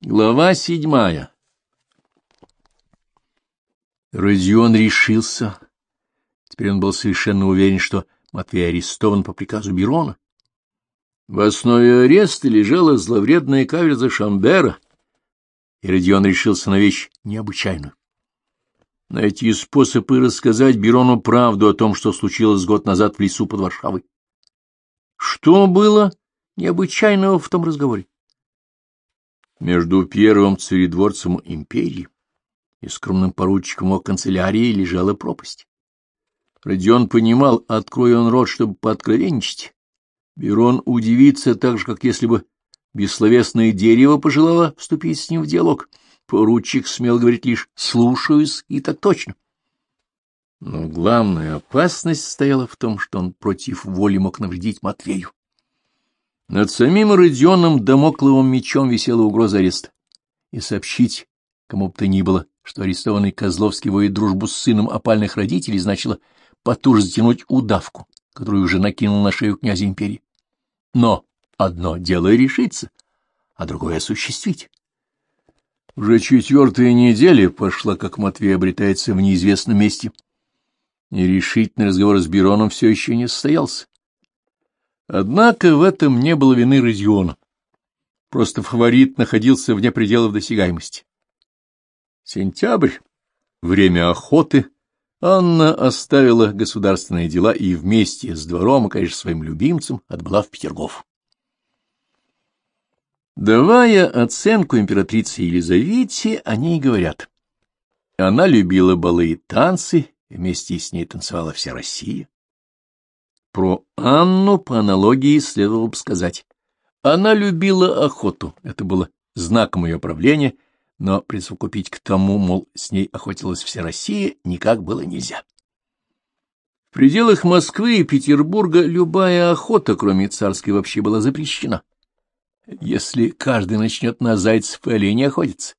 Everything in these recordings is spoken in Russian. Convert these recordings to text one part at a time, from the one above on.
Глава седьмая Родион решился. Теперь он был совершенно уверен, что Матвей арестован по приказу Бирона. В основе ареста лежала зловредная каверза Шамбера, и Родион решился на вещь необычайную. Найти способ и рассказать Бирону правду о том, что случилось год назад в лесу под Варшавой. Что было необычайного в том разговоре? Между первым царедворцем империи и скромным поручиком о канцелярии лежала пропасть. Родион понимал, откроя он рот, чтобы пооткровенничать, Берон удивится так же, как если бы бессловесное дерево пожелало вступить с ним в диалог. Поручик смел говорить лишь «слушаюсь» и так точно. Но главная опасность стояла в том, что он против воли мог навредить Матвею. Над самим Родионом домокловым мечом висела угроза ареста. И сообщить кому бы то ни было, что арестованный Козловский воет дружбу с сыном опальных родителей, значило потуже затянуть удавку, которую уже накинул на шею князя империи. Но одно дело решиться, а другое осуществить. Уже четвертая неделя пошла, как Матвей обретается в неизвестном месте. И решительный разговор с Бироном все еще не состоялся. Однако в этом не было вины Родиона. Просто фаворит находился вне пределов досягаемости. Сентябрь, время охоты, Анна оставила государственные дела и вместе с двором и, конечно, своим любимцем отбыла в Петергоф. Давая оценку императрице Елизавете, о ней говорят. Она любила балы и танцы, вместе с ней танцевала вся Россия. Про Анну по аналогии следовало бы сказать. Она любила охоту, это было знаком ее правления, но присовокупить к тому, мол, с ней охотилась вся Россия, никак было нельзя. В пределах Москвы и Петербурга любая охота, кроме царской, вообще была запрещена. Если каждый начнет на зайцев и оленей охотиться,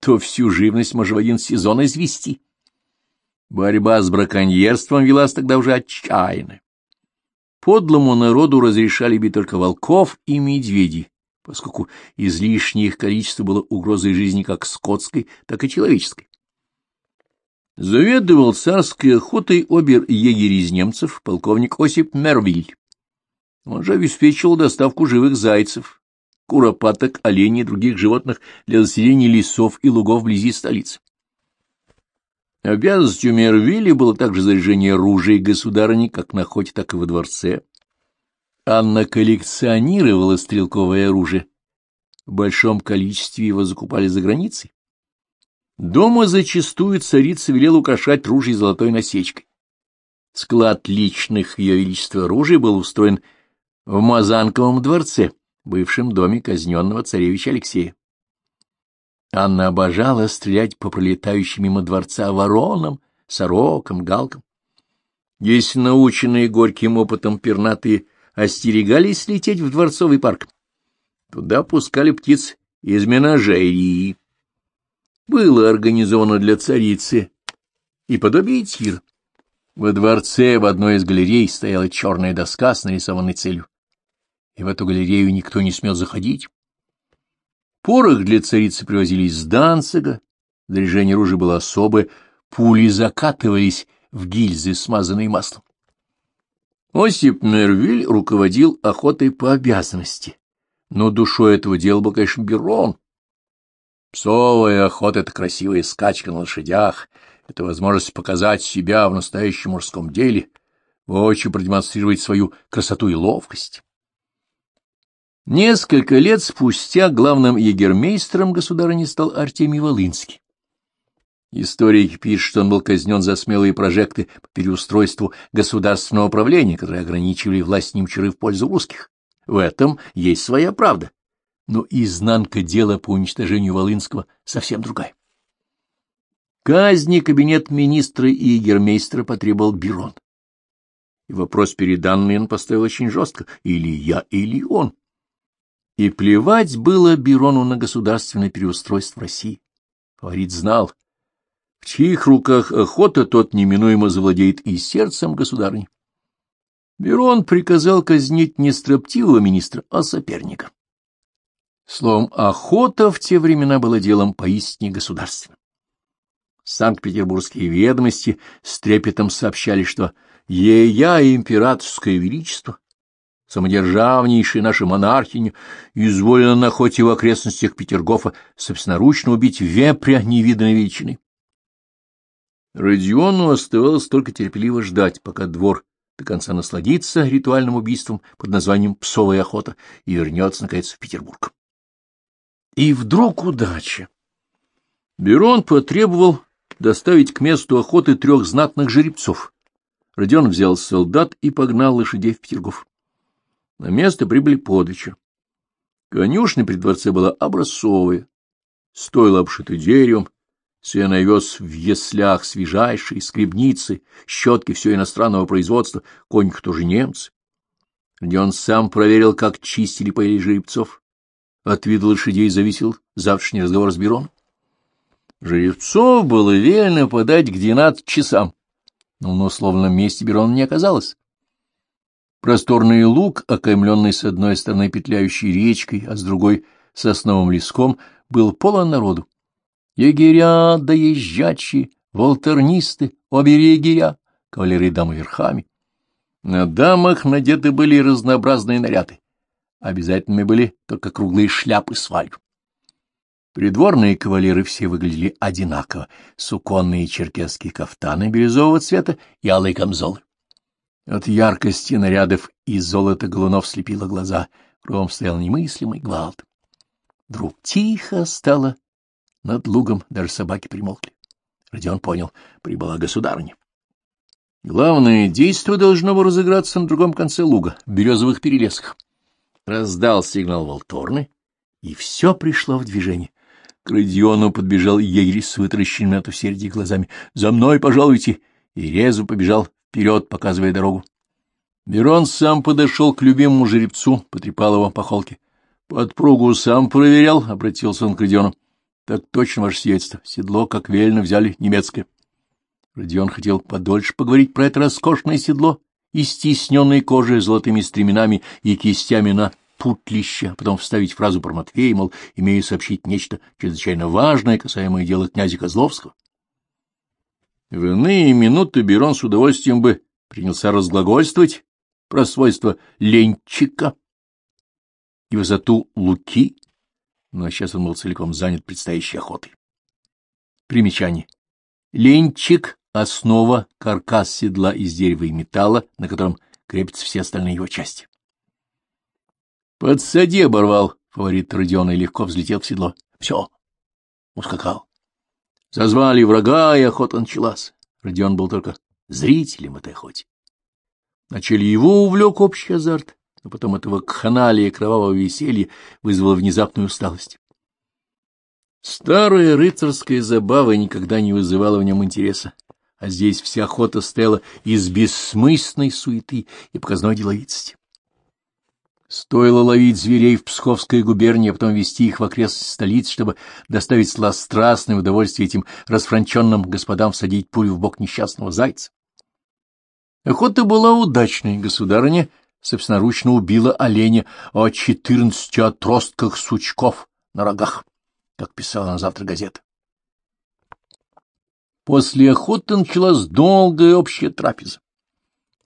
то всю живность можно в один сезон извести. Борьба с браконьерством велась тогда уже отчаянно. Подлому народу разрешали бить только волков и медведей, поскольку излишнее их количество было угрозой жизни как скотской, так и человеческой. Заведовал царской охотой обер-егерь из немцев, полковник Осип Мервиль. Он же обеспечивал доставку живых зайцев, куропаток, оленей и других животных для заселения лесов и лугов вблизи столицы. Обязанностью Мервилля было также заряжение оружия государыни как на охоте, так и во дворце. Анна коллекционировала стрелковое оружие. В большом количестве его закупали за границей. Дома зачастую царица велела украшать ружье золотой насечкой. Склад личных ее величества оружия был устроен в Мазанковом дворце, бывшем доме казненного царевича Алексея. Анна обожала стрелять по пролетающим мимо дворца воронам, сорокам, галкам. Если наученные горьким опытом пернатые остерегались лететь в дворцовый парк, туда пускали птиц из менажерии. Было организовано для царицы и подобие тир. Во дворце в одной из галерей стояла черная доска с нарисованной целью, и в эту галерею никто не смел заходить. Порох для царицы привозили из Данцига, заряжение ружья было особое, пули закатывались в гильзы, смазанные маслом. Осип Мервиль руководил охотой по обязанности, но душой этого дела был, конечно, Берон. Псовая охота — это красивая скачка на лошадях, это возможность показать себя в настоящем мужском деле, воочию продемонстрировать свою красоту и ловкость. Несколько лет спустя главным егермейстером государыни стал Артемий Волынский. Историк пишет, что он был казнен за смелые прожекты по переустройству государственного управления, которые ограничивали власть немчуры в пользу русских. В этом есть своя правда. Но изнанка дела по уничтожению Волынского совсем другая. Казни кабинет министра и егермейстера потребовал Бирон. Вопрос переданный он поставил очень жестко. Или я, или он. И плевать было Бирону на государственное переустройство России. Фаворит знал, в чьих руках охота, тот неминуемо завладеет и сердцем государни. Берон приказал казнить не строптивого министра, а соперника. Словом, охота в те времена была делом поистине государственным. Санкт-Петербургские ведомости с трепетом сообщали, что «Ея императорское величество, самодержавнейшая наша монархиня, изволена на охоте в окрестностях Петергофа собственноручно убить вепря невиданной величины». Родиону оставалось только терпеливо ждать, пока двор до конца насладится ритуальным убийством под названием «Псовая охота» и вернется, наконец, в Петербург. И вдруг удача! Берон потребовал доставить к месту охоты трех знатных жеребцов. Родион взял солдат и погнал лошадей в Петергоф. На место прибыли под вечер. Конюшня при дворце была образцовая, стоило обшитой деревом, Сеновез в яслях свежайшие, скребницы, щетки все иностранного производства, конюх тоже немцы. Где он сам проверил, как чистили поели жеребцов. От вида лошадей зависел завтрашний разговор с Бероном. Жеребцов было велено подать к двенадцати часам, но на условном месте Берона не оказалось. Просторный луг, окаймленный с одной стороны петляющей речкой, а с другой — сосновым леском, был полон народу. Егеря доезжачие, волтернисты, обе егеря, кавалеры и дамы верхами. На дамах надеты были разнообразные наряды. Обязательными были только круглые шляпы с валью. Придворные кавалеры все выглядели одинаково, суконные черкесские кафтаны бирюзового цвета и алые камзолы. От яркости нарядов и золота голунов слепило глаза, кругом стоял немыслимый гвалт. Вдруг тихо стало над лугом даже собаки примолкли. Родион понял, прибыла государыня. Главное действо должно было разыграться на другом конце луга, в березовых перелесках. Раздал сигнал Волторны, и все пришло в движение. К Родиону подбежал егерь с вытаращенными от усердия глазами. «За мной, пожалуйте!» И резво побежал вперед, показывая дорогу. Берон сам подошел к любимому жеребцу, потрепал его по холке. «Подпругу сам проверял», — обратился он к Родиону. — Так точно, ваше сиятельство. Седло, как велено, взяли немецкое. Родион хотел подольше поговорить про это роскошное седло и стесненной кожей золотыми стременами и кистями на путлище, а потом вставить фразу про Матвея, мол, имею сообщить нечто чрезвычайно важное, касаемое дела князя Козловского. В иные минуты Берон с удовольствием бы принялся разглагольствовать про свойства ленчика и высоту луки, но сейчас он был целиком занят предстоящей охотой. Примечание. Ленчик — основа, каркас седла из дерева и металла, на котором крепятся все остальные его части. «Подсади!» — оборвал фаворит Родиона и легко взлетел в седло. «Все!» — ускакал. Зазвали врага, и охота началась. Родион был только зрителем этой охоте. Вначале его увлек общий азарт, но потом этого кханалия кровавого веселья вызвало внезапную усталость. Старая рыцарская забава никогда не вызывала в нем интереса, а здесь вся охота стояла из бессмысленной суеты и показной деловитости. Стоило ловить зверей в Псковской губернии, а потом вести их в окрестности столицы, чтобы доставить сладострастное удовольствие этим расфранченным господам всадить пулю в бок несчастного зайца. Охота была удачной, государыня собственноручно убила оленя о четырнадцати отростках сучков на рогах, как писала на завтра газета. После охоты началась долгая общая трапеза.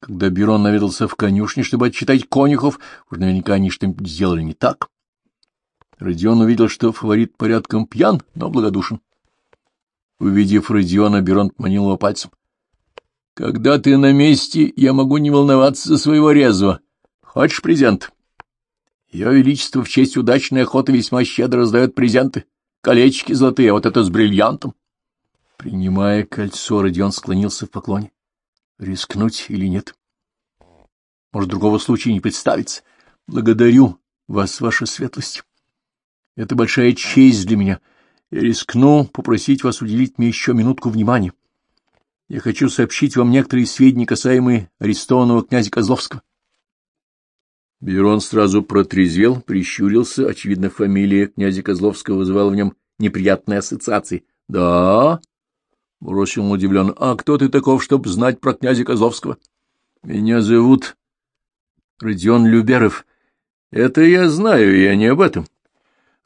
Когда Берон наведался в конюшне, чтобы отчитать конюхов, уж наверняка они что-нибудь сделали не так. Родион увидел, что фаворит порядком пьян, но благодушен. Увидев Родиона, Берон поманил его пальцем. Когда ты на месте, я могу не волноваться за своего резвого. Хочешь презент? Ее Величество в честь удачной охоты весьма щедро раздает презенты. Колечки золотые, а вот это с бриллиантом. Принимая кольцо, Родион склонился в поклоне. Рискнуть или нет? Может, другого случая не представится. Благодарю вас, ваша светлость. Это большая честь для меня. Я рискну попросить вас уделить мне еще минутку внимания. Я хочу сообщить вам некоторые сведения, касаемые арестованного князя Козловского. Берон сразу протрезвел, прищурился. Очевидно, фамилия князя Козловского вызывала в нем неприятные ассоциации. — Да? — бросил он удивленно. — А кто ты таков, чтобы знать про князя Козловского? — Меня зовут Родион Люберов. — Это я знаю, я не об этом.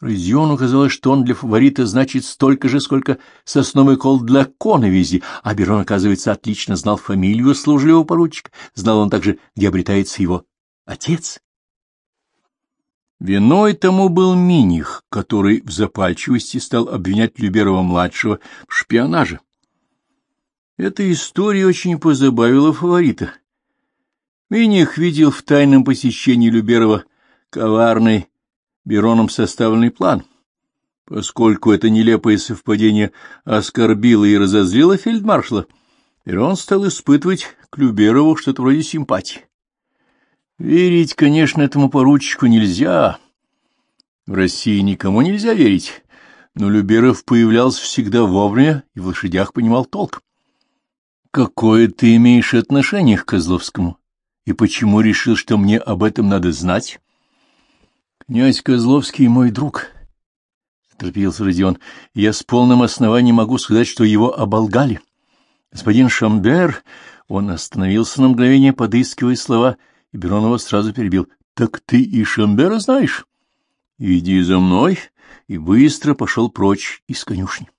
Родиону казалось, что он для фаворита значит столько же, сколько сосновый кол для коновизи, а Берон, оказывается, отлично знал фамилию служливого поручика, знал он также, где обретается его отец. Виной тому был Миних, который в запальчивости стал обвинять Люберова-младшего в шпионаже. Эта история очень позабавила фаворита. Миних видел в тайном посещении Люберова коварный Бероном составленный план. Поскольку это нелепое совпадение оскорбило и разозлило фельдмаршала, Берон стал испытывать к Люберову что-то вроде симпатии. Верить, конечно, этому поручику нельзя. В России никому нельзя верить, но Люберов появлялся всегда вовремя и в лошадях понимал толк. Какое ты имеешь отношение к Козловскому? И почему решил, что мне об этом надо знать? Князь Козловский мой друг, — торопился Родион. Я с полным основанием могу сказать, что его оболгали. Господин Шамбер, он остановился на мгновение, подыскивая слова — и Беронова сразу перебил. — Так ты и Шамбера знаешь? — Иди за мной, и быстро пошел прочь из конюшни.